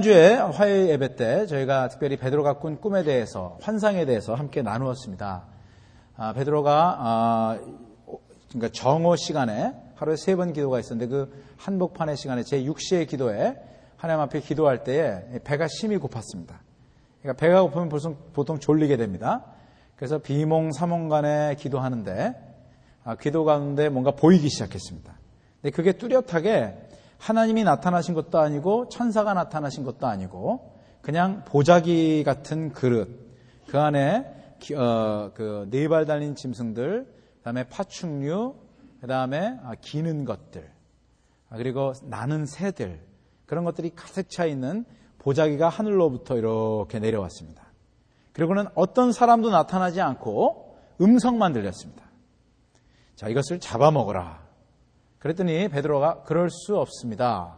지난주에 화요일 예배 때 저희가 특별히 베드로가 꾼 꿈에 대해서 환상에 대해서 함께 나누었습니다. 아, 베드로가 아, 그러니까 정오 시간에 하루에 세 번 기도가 있었는데 그 한복판의 시간에 제 6시의 기도에 하나님 앞에 기도할 때에 배가 심히 고팠습니다. 그러니까 배가 고프면 보통, 보통 졸리게 됩니다. 그래서 비몽사몽간에 기도하는데 아, 기도 가운데 뭔가 보이기 시작했습니다. 근데 그게 뚜렷하게 하나님이 나타나신 것도 아니고 천사가 나타나신 것도 아니고 그냥 보자기 같은 그릇 그 안에 어, 그네 발 달린 짐승들 그다음에 파충류 그다음에 아, 기는 것들 아, 그리고 나는 새들 그런 것들이 가득 차 있는 보자기가 하늘로부터 이렇게 내려왔습니다. 그리고는 어떤 사람도 나타나지 않고 음성만 들렸습니다. 자, 이것을 잡아먹어라. 그랬더니 베드로가 그럴 수 없습니다.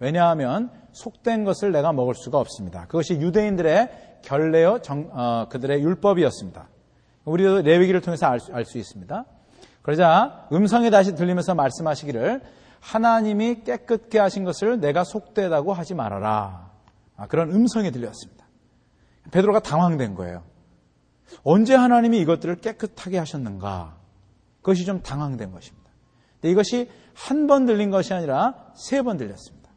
왜냐하면 속된 것을 내가 먹을 수가 없습니다. 그것이 유대인들의 결례요 정, 어, 그들의 율법이었습니다. 우리도 레위기를 통해서 알수 있습니다. 그러자 음성이 다시 들리면서 말씀하시기를 하나님이 깨끗게 하신 것을 내가 속되다고 하지 말아라. 아, 그런 음성이 들렸습니다. 베드로가 당황된 거예요. 언제 하나님이 이것들을 깨끗하게 하셨는가? 그것이 좀 당황된 것입니다. 이것이 한 번 들린 것이 아니라 세 번 들렸습니다.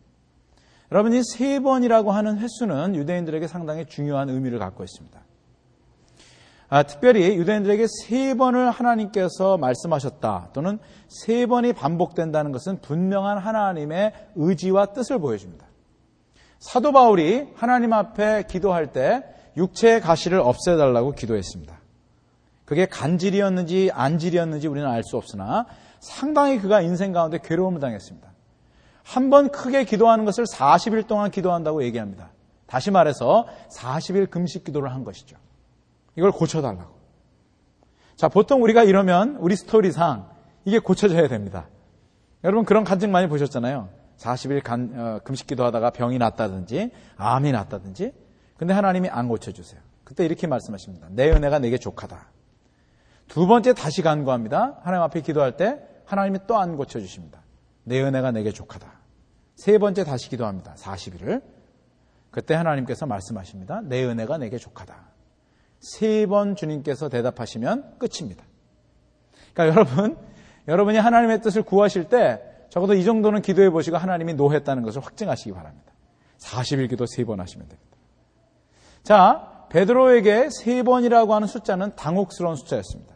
여러분, 이 세 번이라고 하는 횟수는 유대인들에게 상당히 중요한 의미를 갖고 있습니다. 아, 특별히 유대인들에게 세 번을 하나님께서 말씀하셨다 또는 세 번이 반복된다는 것은 분명한 하나님의 의지와 뜻을 보여줍니다. 사도 바울이 하나님 앞에 기도할 때 육체의 가시를 없애달라고 기도했습니다. 그게 간질이었는지 안질이었는지 우리는 알 수 없으나 상당히 그가 인생 가운데 괴로움을 당했습니다. 한 번 크게 기도하는 것을 40일 동안 기도한다고 얘기합니다. 다시 말해서 40일 금식 기도를 한 것이죠. 이걸 고쳐달라고. 자, 보통 우리가 이러면 우리 스토리상 이게 고쳐져야 됩니다. 여러분 그런 간증 많이 보셨잖아요. 40일 간, 어, 금식 기도하다가 병이 났다든지 암이 났다든지 근데 하나님이 안 고쳐주세요. 그때 이렇게 말씀하십니다. 내 은혜가 내게 족하다. 두 번째 다시 간구합니다. 하나님 앞에 기도할 때 하나님이 또안 고쳐주십니다. 내 은혜가 내게 족하다. 세 번째 다시 기도합니다. 40일을. 그때 하나님께서 말씀하십니다. 내 은혜가 내게 족하다. 세 번 주님께서 대답하시면 끝입니다. 그러니까 여러분, 여러분이 하나님의 뜻을 구하실 때 적어도 이 정도는 기도해 보시고 하나님이 노했다는 것을 확증하시기 바랍니다. 40일 기도 세 번 하시면 됩니다. 자, 베드로에게 세 번이라고 하는 숫자는 당혹스러운 숫자였습니다.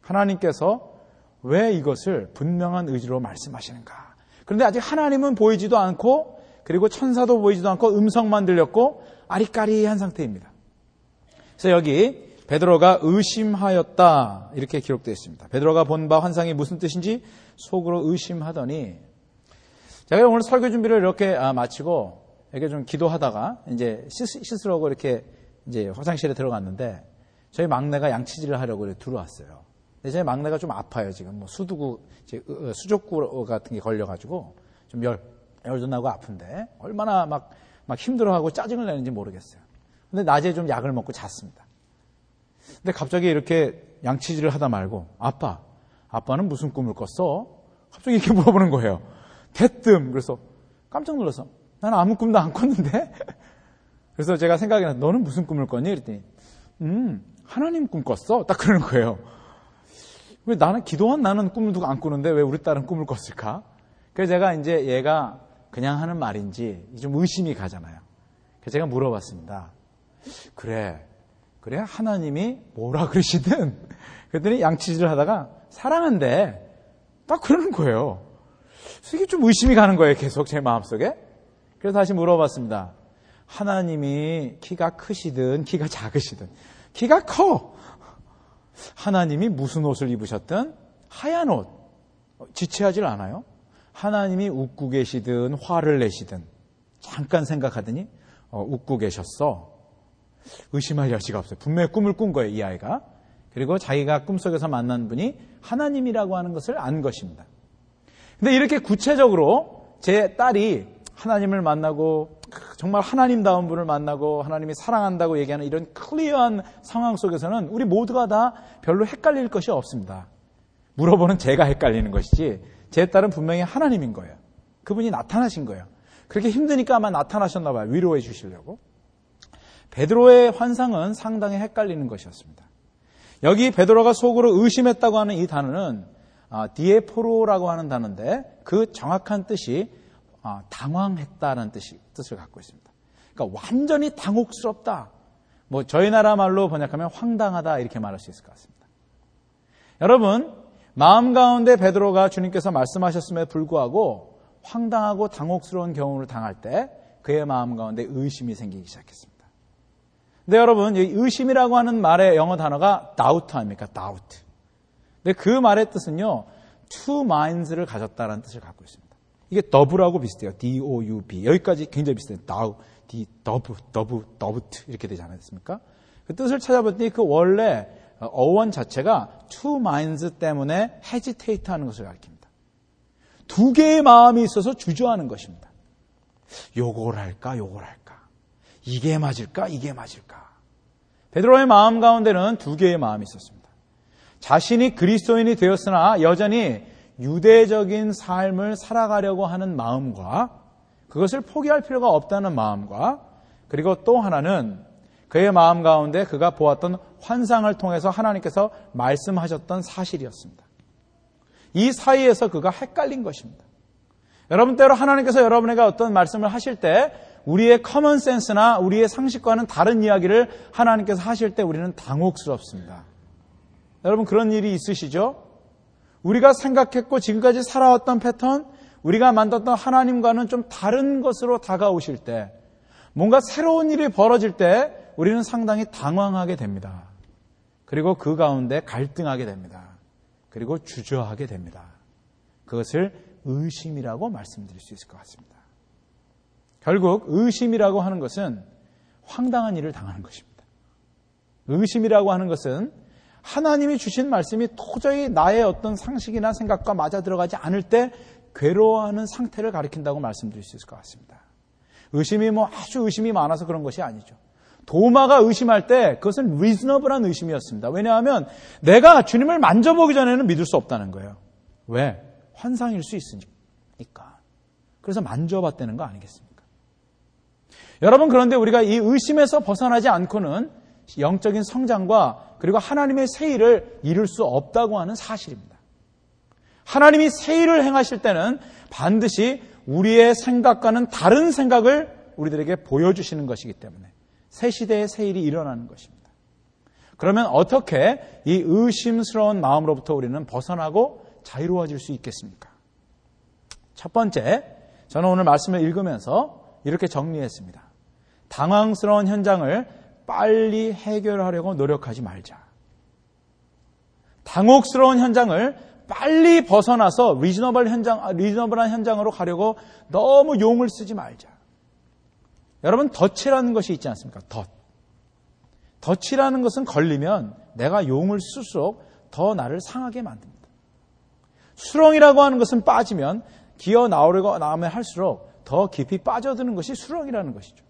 하나님께서 왜 이것을 분명한 의지로 말씀하시는가? 그런데 아직 하나님은 보이지도 않고 그리고 천사도 보이지도 않고 음성만 들렸고 아리까리한 상태입니다. 그래서 여기 베드로가 의심하였다 이렇게 기록되어 있습니다. 베드로가 본 바 환상이 무슨 뜻인지 속으로 의심하더니 제가 오늘 설교 준비를 이렇게 아, 마치고 이렇게 좀 기도하다가 이제 씻으려고 이렇게 이제 화장실에 들어갔는데 저희 막내가 양치질을 하려고 들어왔어요. 제 막내가 좀 아파요, 지금. 뭐 수두구, 어, 수족구 같은 게 걸려가지고 좀 열, 열도 나고 아픈데 얼마나 막, 막 힘들어하고 짜증을 내는지 모르겠어요. 근데 낮에 좀 약을 먹고 잤습니다. 근데 갑자기 이렇게 양치질을 하다 말고 아빠, 아빠는 무슨 꿈을 꿨어? 갑자기 이렇게 물어보는 거예요. 대뜸. 그래서 깜짝 놀라서 나는 아무 꿈도 안 꿨는데? 그래서 제가 생각이 나 너는 무슨 꿈을 꿨니? 그랬더니 음, 하나님 꿈 꿨어? 딱 그러는 거예요. 왜 나는 기도한 나는 꿈을 두고 안 꾸는데 왜 우리 딸은 꿈을 꿨을까? 그래서 제가 이제 얘가 그냥 하는 말인지 좀 의심이 가잖아요. 그래서 제가 물어봤습니다. 그래, 그래 하나님이 뭐라 그러시든 그랬더니 양치질을 하다가 사랑한대 딱 그러는 거예요. 그래서 이게 좀 의심이 가는 거예요. 계속 제 마음속에. 그래서 다시 물어봤습니다. 하나님이 키가 크시든 키가 작으시든 키가 커. 하나님이 무슨 옷을 입으셨든 하얀 옷 지체하질 않아요. 하나님이 웃고 계시든 화를 내시든 잠깐 생각하더니 어, 웃고 계셨어. 의심할 여지가 없어요. 분명히 꿈을 꾼 거예요, 이 아이가. 그리고 자기가 꿈속에서 만난 분이 하나님이라고 하는 것을 안 것입니다. 근데 이렇게 구체적으로 제 딸이 하나님을 만나고 정말 하나님다운 분을 만나고 하나님이 사랑한다고 얘기하는 이런 클리어한 상황 속에서는 우리 모두가 다 별로 헷갈릴 것이 없습니다. 물어보는 제가 헷갈리는 것이지 제 딸은 분명히 하나님인 거예요. 그분이 나타나신 거예요. 그렇게 힘드니까 아마 나타나셨나 봐요. 위로해 주시려고. 베드로의 환상은 상당히 헷갈리는 것이었습니다. 여기 베드로가 속으로 의심했다고 하는 이 단어는 아, 디에포로라고 하는 단어인데 그 정확한 뜻이 아, 당황했다는 뜻이 뜻을 갖고 있습니다. 그러니까 완전히 당혹스럽다. 뭐 저희 나라 말로 번역하면 황당하다 이렇게 말할 수 있을 것 같습니다. 여러분 마음 가운데 베드로가 주님께서 말씀하셨음에 불구하고 황당하고 당혹스러운 경험을 당할 때 그의 마음 가운데 의심이 생기기 시작했습니다. 근데 여러분 이 의심이라고 하는 말의 영어 단어가 doubt 아닙니까? doubt. 근데 그 말의 뜻은요 two minds를 가졌다는 뜻을 갖고 있습니다. 이게 더블하고 비슷해요. D-O-U-B. 여기까지 굉장히 비슷해요. 다우, D, 더브, 더브, 더브트 이렇게 되지 않았습니까? 그 뜻을 찾아봤더니 그 원래 어원 자체가 two minds 때문에 hesitate 하는 것을 가리킵니다. 두 개의 마음이 있어서 주저하는 것입니다. 요걸 할까, 요걸 할까. 이게 맞을까, 이게 맞을까. 베드로의 마음 가운데는 두 개의 마음이 있었습니다. 자신이 그리스도인이 되었으나 여전히 유대적인 삶을 살아가려고 하는 마음과 그것을 포기할 필요가 없다는 마음과 그리고 또 하나는 그의 마음 가운데 그가 보았던 환상을 통해서 하나님께서 말씀하셨던 사실이었습니다. 이 사이에서 그가 헷갈린 것입니다. 여러분 때로 하나님께서 여러분에게 어떤 말씀을 하실 때 우리의 common sense나 우리의 상식과는 다른 이야기를 하나님께서 하실 때 우리는 당혹스럽습니다. 여러분 그런 일이 있으시죠? 우리가 생각했고 지금까지 살아왔던 패턴, 우리가 만났던 하나님과는 좀 다른 것으로 다가오실 때, 뭔가 새로운 일이 벌어질 때 우리는 상당히 당황하게 됩니다. 그리고 그 가운데 갈등하게 됩니다. 그리고 주저하게 됩니다. 그것을 의심이라고 말씀드릴 수 있을 것 같습니다. 결국 의심이라고 하는 것은 황당한 일을 당하는 것입니다. 의심이라고 하는 것은 하나님이 주신 말씀이 도저히 나의 어떤 상식이나 생각과 맞아 들어가지 않을 때 괴로워하는 상태를 가리킨다고 말씀드릴 수 있을 것 같습니다. 의심이 뭐 아주 의심이 많아서 그런 것이 아니죠. 도마가 의심할 때 그것은 리즈너블한 의심이었습니다. 왜냐하면 내가 주님을 만져보기 전에는 믿을 수 없다는 거예요. 왜? 환상일 수 있으니까. 그래서 만져봤다는 거 아니겠습니까? 여러분 그런데 우리가 이 의심에서 벗어나지 않고는 영적인 성장과 그리고 하나님의 세일을 이룰 수 없다고 하는 사실입니다. 하나님이 세일을 행하실 때는 반드시 우리의 생각과는 다른 생각을 우리들에게 보여주시는 것이기 때문에 새 시대의 세일이 일어나는 것입니다. 그러면 어떻게 이 의심스러운 마음으로부터 우리는 벗어나고 자유로워질 수 있겠습니까? 첫 번째, 저는 오늘 말씀을 읽으면서 이렇게 정리했습니다. 당황스러운 현장을 빨리 해결하려고 노력하지 말자. 당혹스러운 현장을 빨리 벗어나서 리즈너블 현장, 리즈너블한 현장으로 가려고 너무 용을 쓰지 말자. 여러분, 덫이라는 것이 있지 않습니까? 덫. 덫이라는 것은 걸리면 내가 용을 쓸수록 더 나를 상하게 만듭니다. 수렁이라고 하는 것은 빠지면 기어 나오려고 나오면 할수록 더 깊이 빠져드는 것이 수렁이라는 것이죠.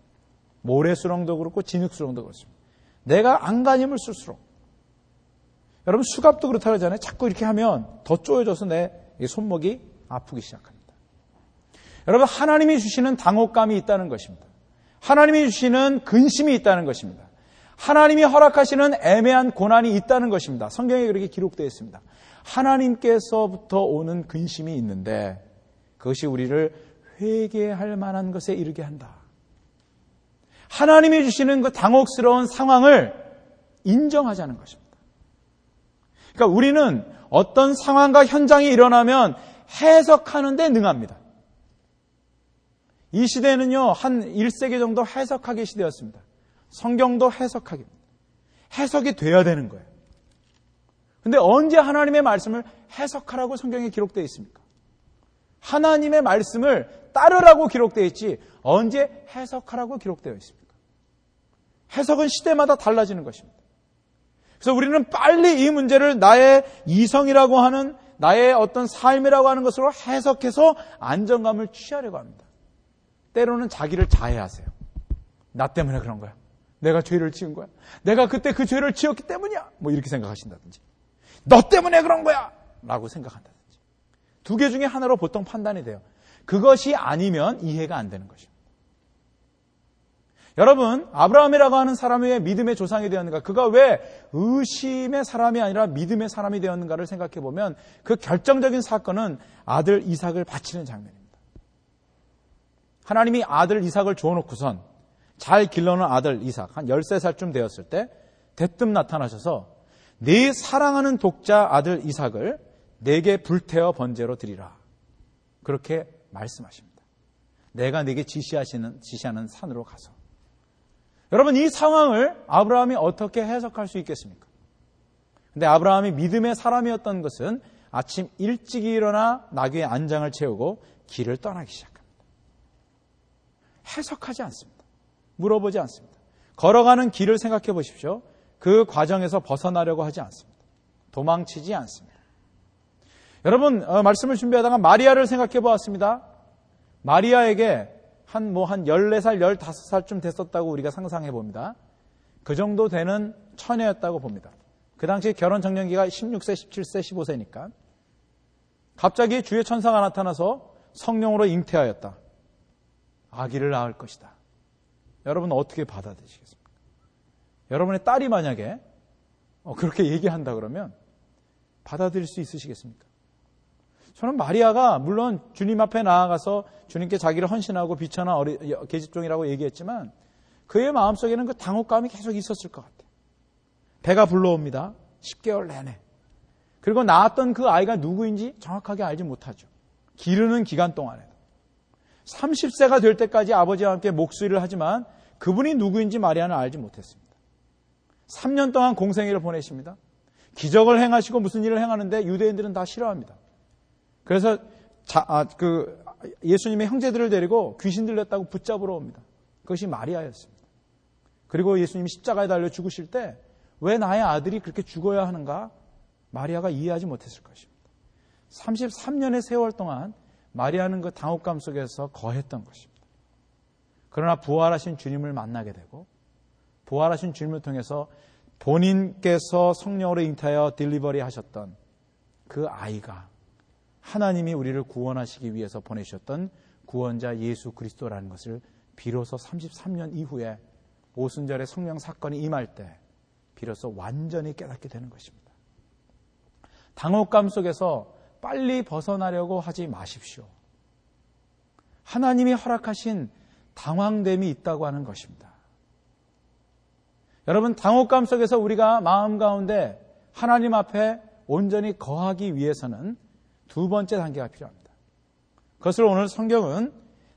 모래수렁도 그렇고 진흙수렁도 그렇습니다. 내가 안간힘을 쓸수록 여러분 수갑도 그렇다고 하잖아요. 자꾸 이렇게 하면 더 쪼여져서 내 손목이 아프기 시작합니다. 여러분 하나님이 주시는 당혹감이 있다는 것입니다. 하나님이 주시는 근심이 있다는 것입니다. 하나님이 허락하시는 애매한 고난이 있다는 것입니다. 성경에 그렇게 기록되어 있습니다. 하나님께서부터 오는 근심이 있는데 그것이 우리를 회개할 만한 것에 이르게 한다. 하나님이 주시는 그 당혹스러운 상황을 인정하자는 것입니다. 그러니까 우리는 어떤 상황과 현장이 일어나면 해석하는데 능합니다. 이 시대는요, 한 1세기 정도 해석하기 시대였습니다. 성경도 해석하기. 해석이 돼야 되는 거예요. 근데 언제 하나님의 말씀을 해석하라고 성경에 기록되어 있습니까? 하나님의 말씀을 따르라고 기록되어 있지 언제 해석하라고 기록되어 있습니까? 해석은 시대마다 달라지는 것입니다. 그래서 우리는 빨리 이 문제를 나의 이성이라고 하는 나의 어떤 삶이라고 하는 것으로 해석해서 안정감을 취하려고 합니다. 때로는 자기를 자해하세요. 나 때문에 그런 거야. 내가 죄를 지은 거야. 내가 그때 그 죄를 지었기 때문이야. 뭐 이렇게 생각하신다든지. 너 때문에 그런 거야. 라고 생각한다든지. 두 개 중에 하나로 보통 판단이 돼요. 그것이 아니면 이해가 안 되는 것입니다. 여러분, 아브라함이라고 하는 사람이 왜 믿음의 조상이 되었는가? 그가 왜 의심의 사람이 아니라 믿음의 사람이 되었는가를 생각해 보면 그 결정적인 사건은 아들 이삭을 바치는 장면입니다. 하나님이 아들 이삭을 주어놓고선 잘 길러놓은 아들 이삭, 한 13살쯤 되었을 때 대뜸 나타나셔서 네 사랑하는 독자 아들 이삭을 내게 불태워 번제로 드리라. 그렇게 말씀하십니다. 내가 내게 지시하시는, 지시하는 산으로 가서. 여러분, 이 상황을 아브라함이 어떻게 해석할 수 있겠습니까? 근데 아브라함이 믿음의 사람이었던 것은 아침 일찍 일어나 나귀의 안장을 채우고 길을 떠나기 시작합니다. 해석하지 않습니다. 물어보지 않습니다. 걸어가는 길을 생각해 보십시오. 그 과정에서 벗어나려고 하지 않습니다. 도망치지 않습니다. 여러분, 어, 말씀을 준비하다가 마리아를 생각해 보았습니다. 마리아에게 한, 뭐, 한 14살, 15살쯤 됐었다고 우리가 상상해 봅니다. 그 정도 되는 처녀였다고 봅니다. 그 당시 결혼 정년기가 16세, 17세, 15세니까. 갑자기 주의 천사가 나타나서 성령으로 잉태하였다. 아기를 낳을 것이다. 여러분 어떻게 받아들이시겠습니까? 여러분의 딸이 만약에 어, 그렇게 얘기한다 그러면 받아들일 수 있으시겠습니까? 저는 마리아가 물론 주님 앞에 나아가서 주님께 자기를 헌신하고 비천한 어리, 계집종이라고 얘기했지만 그의 마음속에는 그 당혹감이 계속 있었을 것 같아요. 배가 불러옵니다. 10개월 내내. 그리고 낳았던 그 아이가 누구인지 정확하게 알지 못하죠. 기르는 기간 동안에도. 30세가 될 때까지 아버지와 함께 목수일을 하지만 그분이 누구인지 마리아는 알지 못했습니다. 3년 동안 공생애를 보내십니다. 기적을 행하시고 무슨 일을 행하는데 유대인들은 다 싫어합니다. 그래서 자, 아, 그 예수님의 형제들을 데리고 귀신 들렸다고 붙잡으러 옵니다. 그것이 마리아였습니다. 그리고 예수님이 십자가에 달려 죽으실 때 왜 나의 아들이 그렇게 죽어야 하는가? 마리아가 이해하지 못했을 것입니다. 33년의 세월 동안 마리아는 그 당혹감 속에서 거했던 것입니다. 그러나 부활하신 주님을 만나게 되고 부활하신 주님을 통해서 본인께서 성령으로 잉타하여 딜리버리 하셨던 그 아이가 하나님이 우리를 구원하시기 위해서 보내셨던 구원자 예수 그리스도라는 것을 비로소 33년 이후에 오순절의 성령 사건이 임할 때 비로소 완전히 깨닫게 되는 것입니다. 당혹감 속에서 빨리 벗어나려고 하지 마십시오. 하나님이 허락하신 당황됨이 있다고 하는 것입니다. 여러분, 당혹감 속에서 우리가 마음 가운데 하나님 앞에 온전히 거하기 위해서는 두 번째 단계가 필요합니다. 그것을 오늘 성경은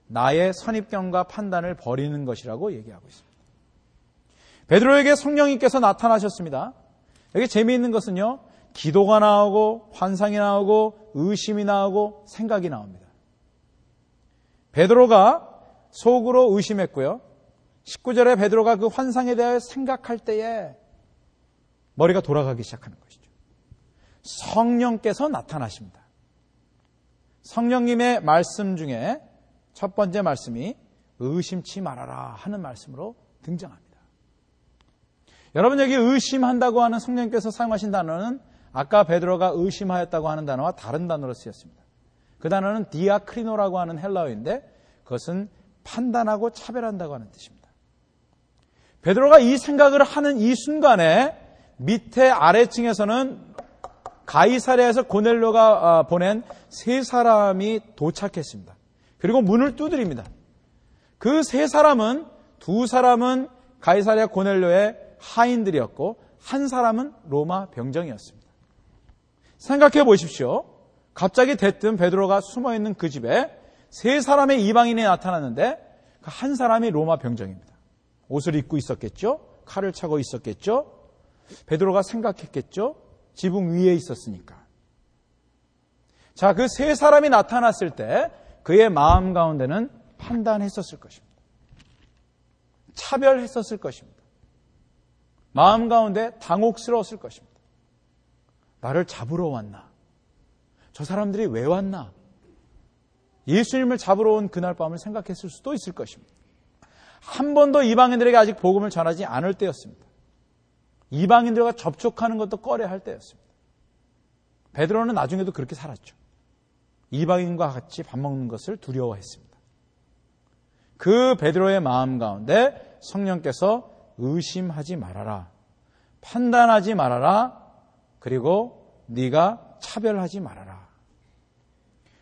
나의 선입견과 판단을 버리는 것이라고 얘기하고 있습니다. 베드로에게 성령님께서 나타나셨습니다. 여기 재미있는 것은요, 기도가 나오고 환상이 나오고 의심이 나오고 생각이 나옵니다. 베드로가 속으로 의심했고요. 19절에 베드로가 그 환상에 대하여 생각할 때에 머리가 돌아가기 시작하는 것이죠. 성령께서 나타나십니다. 성령님의 말씀 중에 첫 번째 말씀이 의심치 말아라 하는 말씀으로 등장합니다. 여러분 여기 의심한다고 하는 성령께서 사용하신 단어는 아까 베드로가 의심하였다고 하는 단어와 다른 단어로 쓰였습니다. 그 단어는 디아크리노라고 하는 헬라어인데 그것은 판단하고 차별한다고 하는 뜻입니다. 베드로가 이 생각을 하는 이 순간에 밑에 아래층에서는 가이사랴에서 고넬로가 아, 보낸 세 사람이 도착했습니다. 그리고 문을 두드립니다. 그 세 사람은 두 사람은 가이사랴 고넬로의 하인들이었고 한 사람은 로마 병정이었습니다. 생각해 보십시오. 갑자기 대뜸 베드로가 숨어 있는 그 집에 세 사람의 이방인이 나타났는데 그 한 사람이 로마 병정입니다. 옷을 입고 있었겠죠? 칼을 차고 있었겠죠? 베드로가 생각했겠죠? 지붕 위에 있었으니까. 자, 그 세 사람이 나타났을 때 그의 마음 가운데는 판단했었을 것입니다. 차별했었을 것입니다. 마음 가운데 당혹스러웠을 것입니다. 나를 잡으러 왔나? 저 사람들이 왜 왔나? 예수님을 잡으러 온 그날 밤을 생각했을 수도 있을 것입니다. 한 번도 이방인들에게 아직 복음을 전하지 않을 때였습니다. 이방인들과 접촉하는 것도 꺼려할 때였습니다. 베드로는 나중에도 그렇게 살았죠. 이방인과 같이 밥 먹는 것을 두려워했습니다. 그 베드로의 마음 가운데 성령께서 의심하지 말아라. 판단하지 말아라. 그리고 네가 차별하지 말아라.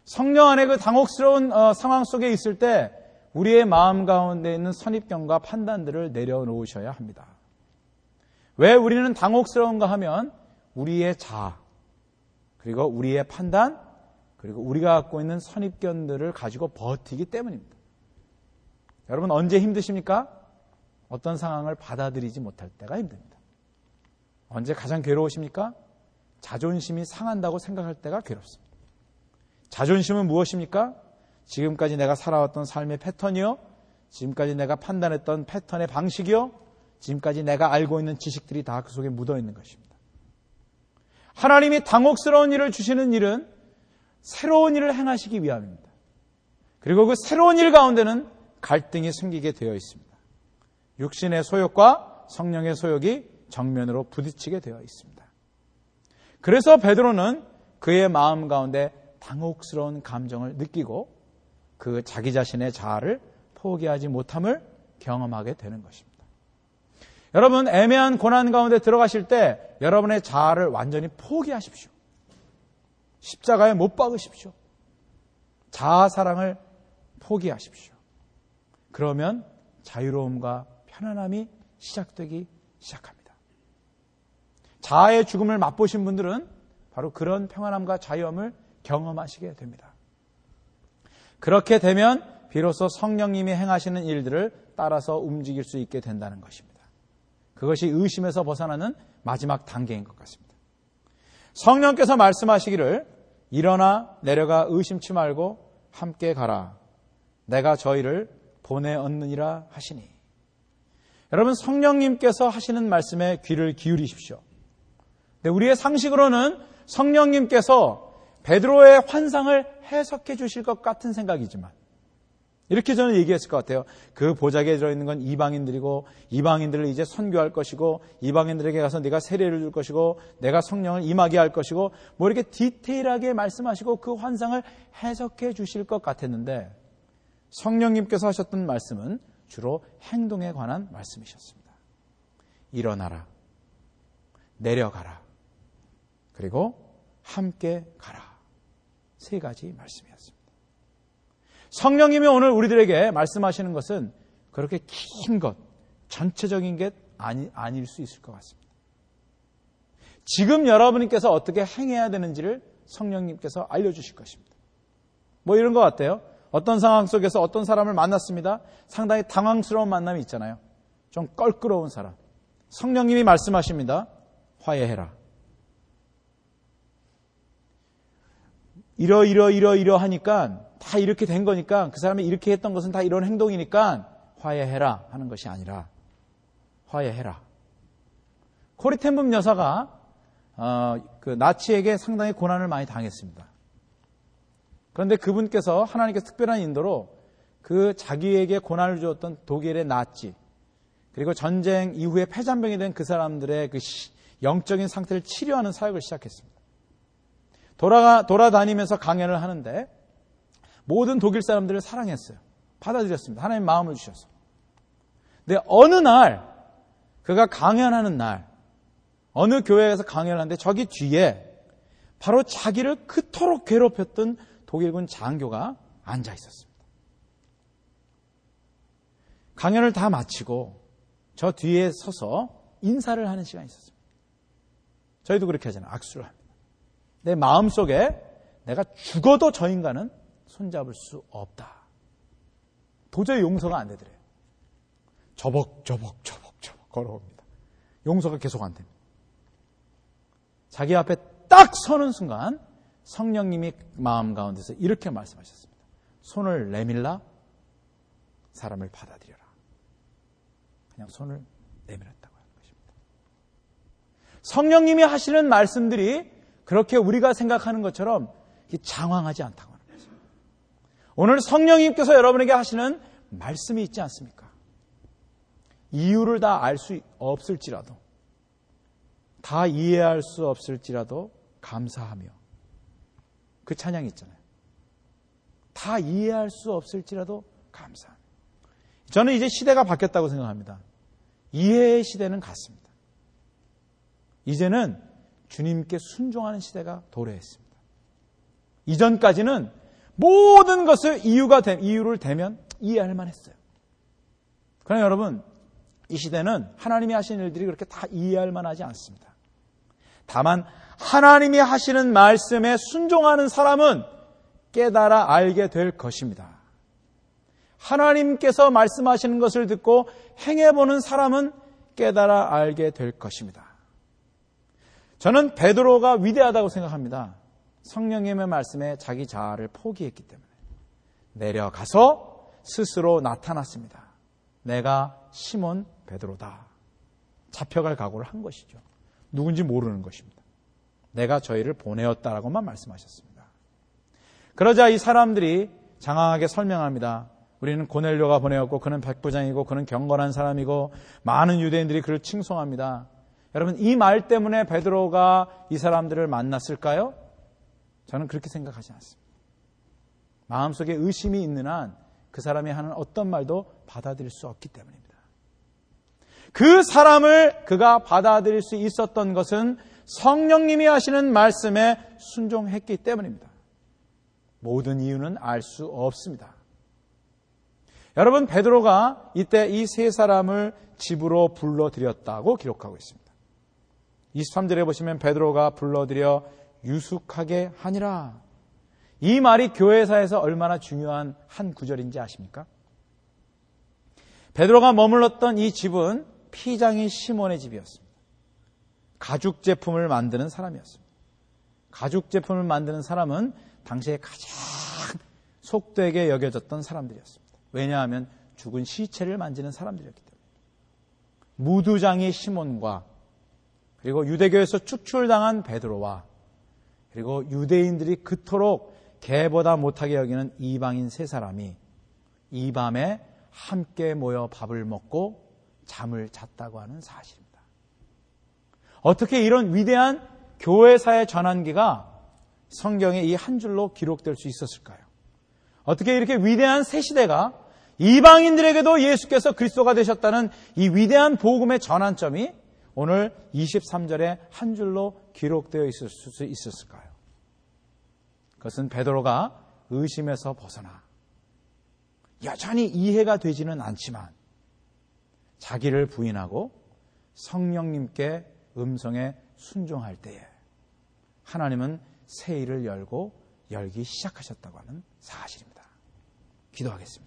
성령 안에 그 당혹스러운 어, 상황 속에 있을 때 우리의 마음 가운데 있는 선입견과 판단들을 내려놓으셔야 합니다. 왜 우리는 당혹스러운가 하면 우리의 자아, 그리고 우리의 판단, 그리고 우리가 갖고 있는 선입견들을 가지고 버티기 때문입니다. 여러분 언제 힘드십니까? 어떤 상황을 받아들이지 못할 때가 힘듭니다. 언제 가장 괴로우십니까? 자존심이 상한다고 생각할 때가 괴롭습니다. 자존심은 무엇입니까? 지금까지 내가 살아왔던 삶의 패턴이요. 지금까지 내가 판단했던 패턴의 방식이요. 지금까지 내가 알고 있는 지식들이 다 그 속에 묻어 있는 것입니다. 하나님이 당혹스러운 일을 주시는 일은 새로운 일을 행하시기 위함입니다. 그리고 그 새로운 일 가운데는 갈등이 생기게 되어 있습니다. 육신의 소욕과 성령의 소욕이 정면으로 부딪히게 되어 있습니다. 그래서 베드로는 그의 마음 가운데 당혹스러운 감정을 느끼고 그 자기 자신의 자아를 포기하지 못함을 경험하게 되는 것입니다. 여러분 애매한 고난 가운데 들어가실 때 여러분의 자아를 완전히 포기하십시오. 십자가에 못 박으십시오. 자아 사랑을 포기하십시오. 그러면 자유로움과 편안함이 시작되기 시작합니다. 자아의 죽음을 맛보신 분들은 바로 그런 평안함과 자유함을 경험하시게 됩니다. 그렇게 되면 비로소 성령님이 행하시는 일들을 따라서 움직일 수 있게 된다는 것입니다. 그것이 의심에서 벗어나는 마지막 단계인 것 같습니다. 성령께서 말씀하시기를 일어나 내려가 의심치 말고 함께 가라. 내가 저희를 보내 얻느니라 하시니. 여러분 성령님께서 하시는 말씀에 귀를 기울이십시오. 근데 우리의 상식으로는 성령님께서 베드로의 환상을 해석해 주실 것 같은 생각이지만 이렇게 저는 얘기했을 것 같아요. 그 보자기에 들어있는 건 이방인들이고 이방인들을 이제 선교할 것이고 이방인들에게 가서 내가 세례를 줄 것이고 내가 성령을 임하게 할 것이고 뭐 이렇게 디테일하게 말씀하시고 그 환상을 해석해 주실 것 같았는데 성령님께서 하셨던 말씀은 주로 행동에 관한 말씀이셨습니다. 일어나라. 내려가라. 그리고 함께 가라. 세 가지 말씀이었습니다. 성령님이 오늘 우리들에게 말씀하시는 것은 그렇게 긴 것, 전체적인 게 아니, 아닐 수 있을 것 같습니다. 지금 여러분께서 어떻게 행해야 되는지를 성령님께서 알려주실 것입니다. 뭐 이런 것 같아요. 어떤 상황 속에서 어떤 사람을 만났습니다. 상당히 당황스러운 만남이 있잖아요. 좀 껄끄러운 사람. 성령님이 말씀하십니다. 화해해라. 이러 이러 이러 이러 하니까 다 이렇게 된 거니까 그 사람이 이렇게 했던 것은 다 이런 행동이니까 화해해라 하는 것이 아니라 화해해라. 코리텐붐 여사가 어, 그 나치에게 상당히 고난을 많이 당했습니다. 그런데 그분께서 하나님께서 특별한 인도로 그 자기에게 고난을 주었던 독일의 나치 그리고 전쟁 이후에 폐잔병이 된 그 사람들의 그 영적인 상태를 치료하는 사역을 시작했습니다. 돌아가 돌아다니면서 강연을 하는데 모든 독일 사람들을 사랑했어요. 받아들였습니다. 하나님 마음을 주셔서. 근데 어느 날 그가 강연하는 날 어느 교회에서 강연을 하는데 저기 뒤에 바로 자기를 그토록 괴롭혔던 독일군 장교가 앉아 있었습니다. 강연을 다 마치고 저 뒤에 서서 인사를 하는 시간이 있었습니다. 저희도 그렇게 하잖아요. 악수를 합니다. 내 마음 속에 내가 죽어도 저 인간은 손잡을 수 없다. 도저히 용서가 안 되더래요. 저벅, 저벅, 저벅, 저벅 걸어옵니다. 용서가 계속 안 됩니다. 자기 앞에 딱 서는 순간 성령님이 마음 가운데서 이렇게 말씀하셨습니다. 손을 내밀라 사람을 받아들여라. 그냥 손을 내밀었다고 하는 것입니다. 성령님이 하시는 말씀들이 그렇게 우리가 생각하는 것처럼 장황하지 않다고 하는 거죠. 오늘 성령님께서 여러분에게 하시는 말씀이 있지 않습니까? 이유를 다 알 수 없을지라도, 다 이해할 수 없을지라도 감사하며 그 찬양이 있잖아요. 다 이해할 수 없을지라도 감사합니다. 저는 이제 시대가 바뀌었다고 생각합니다. 이해의 시대는 갔습니다. 이제는 주님께 순종하는 시대가 도래했습니다. 이전까지는 모든 것을 이유가 되, 이유를 대면 이해할 만했어요. 그러나 여러분 이 시대는 하나님이 하시는 일들이 그렇게 다 이해할 만하지 않습니다. 다만 하나님이 하시는 말씀에 순종하는 사람은 깨달아 알게 될 것입니다. 하나님께서 말씀하시는 것을 듣고 행해보는 사람은 깨달아 알게 될 것입니다. 저는 베드로가 위대하다고 생각합니다. 성령님의 말씀에 자기 자아를 포기했기 때문에 내려가서 스스로 나타났습니다. 내가 시몬 베드로다. 잡혀갈 각오를 한 것이죠. 누군지 모르는 것입니다. 내가 저희를 보내었다라고만 말씀하셨습니다. 그러자 이 사람들이 장황하게 설명합니다. 우리는 고넬료가 보내었고 그는 백부장이고 그는 경건한 사람이고 많은 유대인들이 그를 칭송합니다. 여러분 이 말 때문에 베드로가 이 사람들을 만났을까요? 저는 그렇게 생각하지 않습니다. 마음속에 의심이 있는 한 그 사람이 하는 어떤 말도 받아들일 수 없기 때문입니다. 그 사람을 그가 받아들일 수 있었던 것은 성령님이 하시는 말씀에 순종했기 때문입니다. 모든 이유는 알 수 없습니다. 여러분 베드로가 이때 이 세 사람을 집으로 불러들였다고 기록하고 있습니다. 23절에 보시면 베드로가 불러들여 유숙하게 하니라. 이 말이 교회사에서 얼마나 중요한 한 구절인지 아십니까? 베드로가 머물렀던 이 집은 피장인 시몬의 집이었습니다. 가죽 제품을 만드는 사람이었습니다. 가죽 제품을 만드는 사람은 당시에 가장 속되게 여겨졌던 사람들이었습니다. 왜냐하면 죽은 시체를 만지는 사람들이었기 때문에. 무두장이 시몬과 그리고 유대교에서 축출당한 베드로와 그리고 유대인들이 그토록 개보다 못하게 여기는 이방인 세 사람이 이 밤에 함께 모여 밥을 먹고 잠을 잤다고 하는 사실입니다. 어떻게 이런 위대한 교회사의 전환기가 성경에 이 한 줄로 기록될 수 있었을까요? 어떻게 이렇게 위대한 새 시대가 이방인들에게도 예수께서 그리스도가 되셨다는 이 위대한 복음의 전환점이 오늘 23절에 한 줄로 기록되어 있을 수 있었을까요? 그것은 베드로가 의심에서 벗어나 여전히 이해가 되지는 않지만 자기를 부인하고 성령님께 음성에 순종할 때에 하나님은 새 일을 열고 열기 시작하셨다고 하는 사실입니다. 기도하겠습니다.